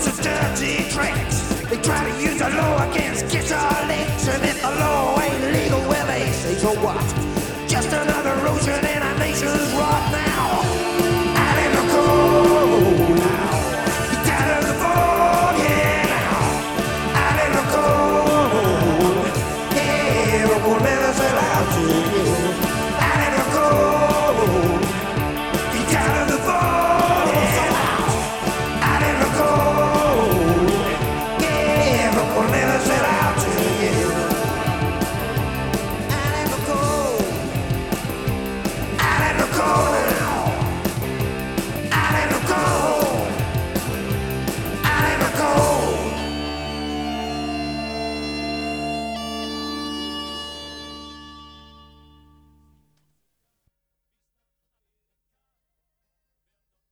it's a dirty trick. They try to use the law against guitar licks, and if the law ain't legal, where they say so what? Just another erosion in our nation's rot now. Out in the cold now, Out of the fog, yeah now. Out in the cold, yeah, but we'll never sell out to.